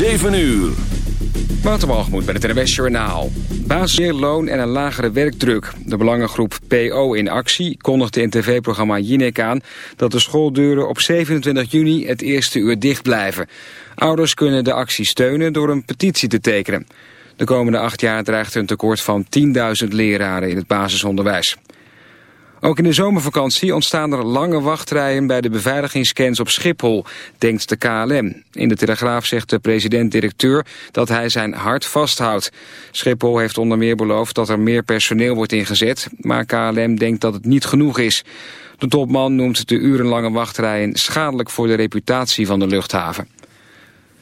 7 uur. Waterbalgemoed bij het NWS Journaal. Basis meer loon en een lagere werkdruk. De belangengroep PO in actie kondigde in tv-programma Jinek aan... dat de schooldeuren op 27 juni het eerste uur dicht blijven. Ouders kunnen de actie steunen door een petitie te tekenen. De komende acht jaar dreigt een tekort van 10.000 leraren in het basisonderwijs. Ook in de zomervakantie ontstaan er lange wachtrijen bij de beveiligingsscans op Schiphol, denkt de KLM. In de Telegraaf zegt de president-directeur dat hij zijn hart vasthoudt. Schiphol heeft onder meer beloofd dat er meer personeel wordt ingezet, maar KLM denkt dat het niet genoeg is. De topman noemt de urenlange wachtrijen schadelijk voor de reputatie van de luchthaven.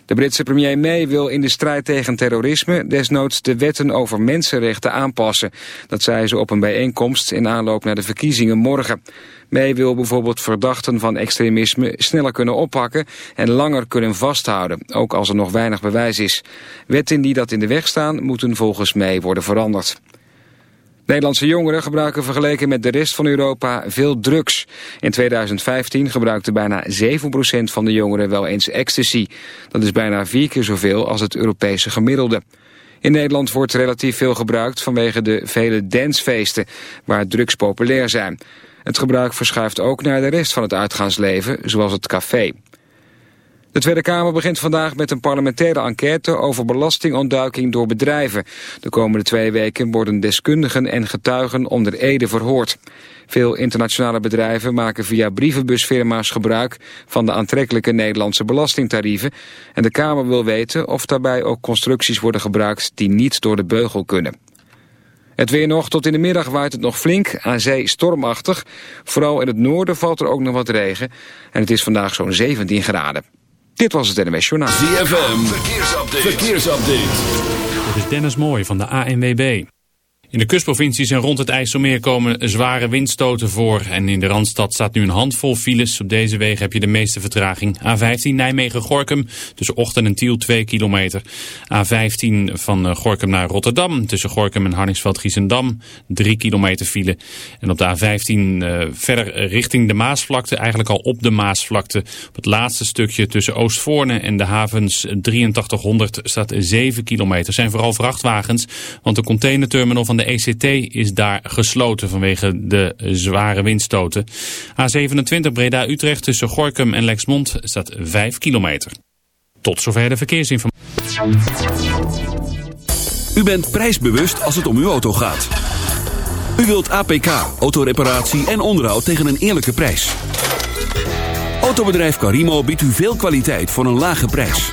De Britse premier May wil in de strijd tegen terrorisme desnoods de wetten over mensenrechten aanpassen. Dat zei ze op een bijeenkomst in aanloop naar de verkiezingen morgen. May wil bijvoorbeeld verdachten van extremisme sneller kunnen oppakken en langer kunnen vasthouden, ook als er nog weinig bewijs is. Wetten die dat in de weg staan moeten volgens May worden veranderd. Nederlandse jongeren gebruiken vergeleken met de rest van Europa veel drugs. In 2015 gebruikte bijna 7% van de jongeren wel eens ecstasy. Dat is bijna vier keer zoveel als het Europese gemiddelde. In Nederland wordt relatief veel gebruikt vanwege de vele dancefeesten waar drugs populair zijn. Het gebruik verschuift ook naar de rest van het uitgaansleven, zoals het café. De Tweede Kamer begint vandaag met een parlementaire enquête over belastingontduiking door bedrijven. De komende twee weken worden deskundigen en getuigen onder ede verhoord. Veel internationale bedrijven maken via brievenbusfirma's gebruik van de aantrekkelijke Nederlandse belastingtarieven. En de Kamer wil weten of daarbij ook constructies worden gebruikt die niet door de beugel kunnen. Het weer nog, tot in de middag waait het nog flink, aan zee stormachtig. Vooral in het noorden valt er ook nog wat regen. En het is vandaag zo'n 17 graden. Dit was het NMS Journaal. ZFM, verkeersupdate. verkeersupdate. Dit is Dennis Mooij van de ANWB. In de kustprovincies en rond het IJsselmeer komen zware windstoten voor. En in de Randstad staat nu een handvol files. Op deze wegen heb je de meeste vertraging. A15 Nijmegen-Gorkum tussen Ochten en Tiel 2 kilometer. A15 van eh, Gorkum naar Rotterdam tussen Gorkum en Harningsveld-Giessendam 3 kilometer file. En op de A15 uh, eh, verder richting de Maasvlakte, eigenlijk al op de Maasvlakte. Op het laatste stukje tussen Oostvoorne en de havens 8300 staat 7 kilometer. zijn vooral vrachtwagens, want de containerterminal van de ECT is daar gesloten vanwege de zware windstoten. A27 Breda-Utrecht tussen Gorkum en Lexmond staat 5 kilometer. Tot zover de verkeersinformatie. U bent prijsbewust als het om uw auto gaat. U wilt APK, autoreparatie en onderhoud tegen een eerlijke prijs. Autobedrijf Carimo biedt u veel kwaliteit voor een lage prijs.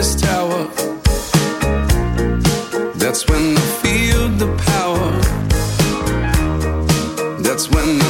Darkest hour, that's when I feel the power. That's when I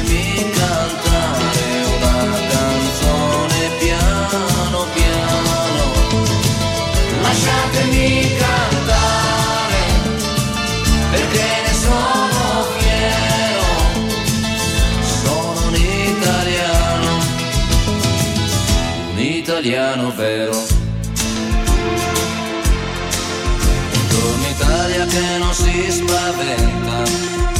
fatemi cantare una canzone piano piano, lasciatemi cantare perché ne sono fiero, sono un italiano, un italiano vero. Un Italia che non si spaventa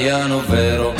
italiano vero.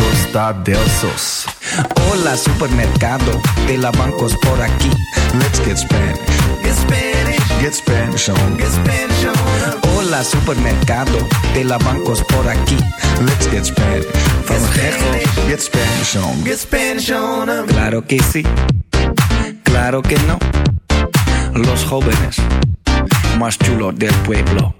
Costa del Sos. Hola supermercado de la bancos por aquí. Let's get Spanish. Get Spanish, Get Spanish on. get Spanish on. Hola supermercado de la bancos por aquí. Let's get Spanish. From Gejo, get Spanish on. Get Spanish on. Claro que sí, claro que no. Los jóvenes más chulos del pueblo.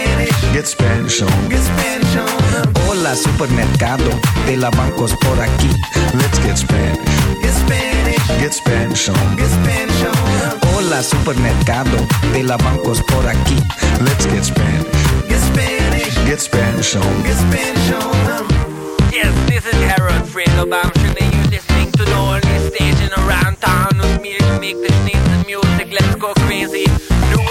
Get Spanish on. Get Spanish on. Hola, supermercado. De la bancos por aquí. Let's get Spanish. Get Spanish. Get Spanish on. Get Spanish on. Hola, supermercado. De la bancos por aquí. Let's get Spanish. Get Spanish. Get Spanish on. Get Spanish on. Yes, this is Harold Friedelbaum. Should you're listening to the only station around town with me to make the sneeze music. Let's go crazy. New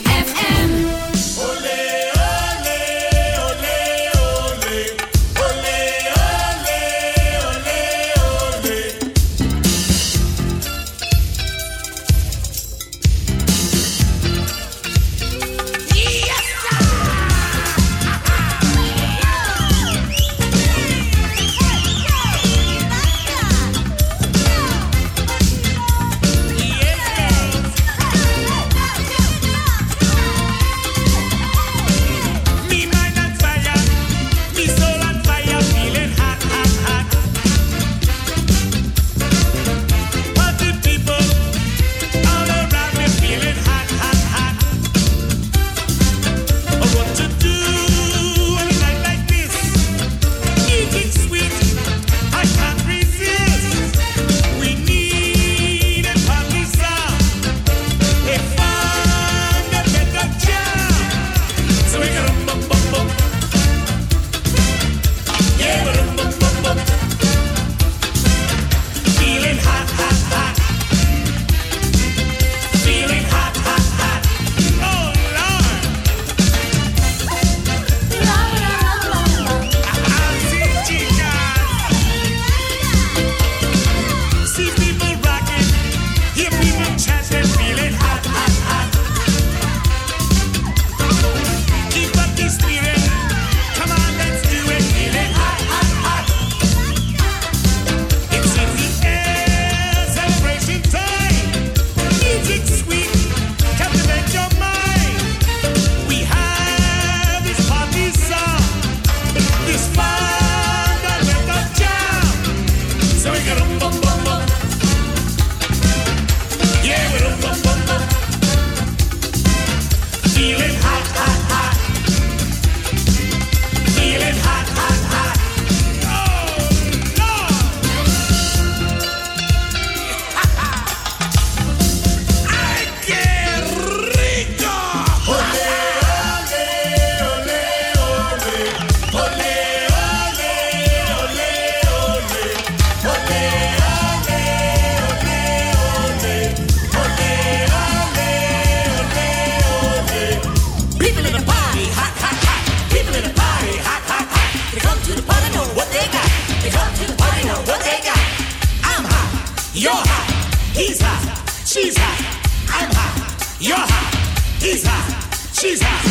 hot, hot. She's hot. She's hot.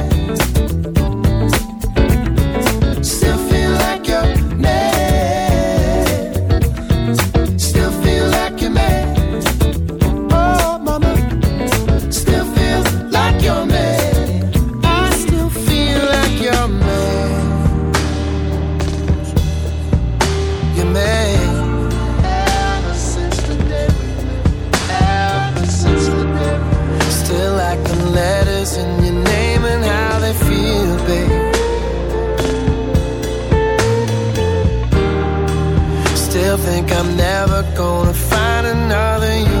never gonna find another you.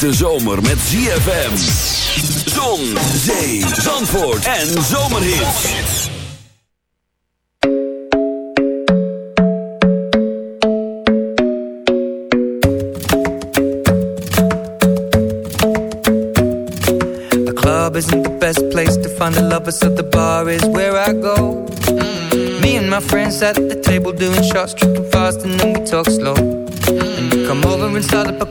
hete zomer met ZFM. Zon, zee, zandvoort en zomerhit. The club isn't the best place to find the lovers, so the bar is where I go. Mm-hmm. Me and my friends at the table doing shots, tripping fast and then we talk slow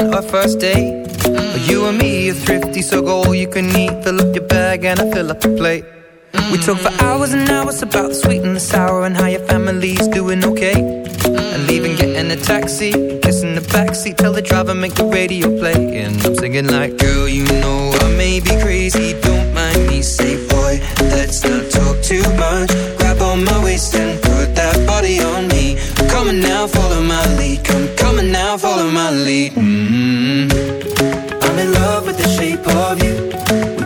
On our first date. You and me are thrifty, so go all you can eat. Fill up your bag and I fill up the plate. We talk for hours and hours about the sweet and the sour and how your family's doing okay. And leaving, getting a taxi, kissing the backseat, tell the driver make the radio play. And I'm singing like, girl, you know I may be crazy, don't mind me. Say, boy, let's not talk too much. Grab on my waist and put that body on me. Come on now, follow my lead. Come, come on now, follow my lead. Mm-hmm. I'm in love with the shape of you.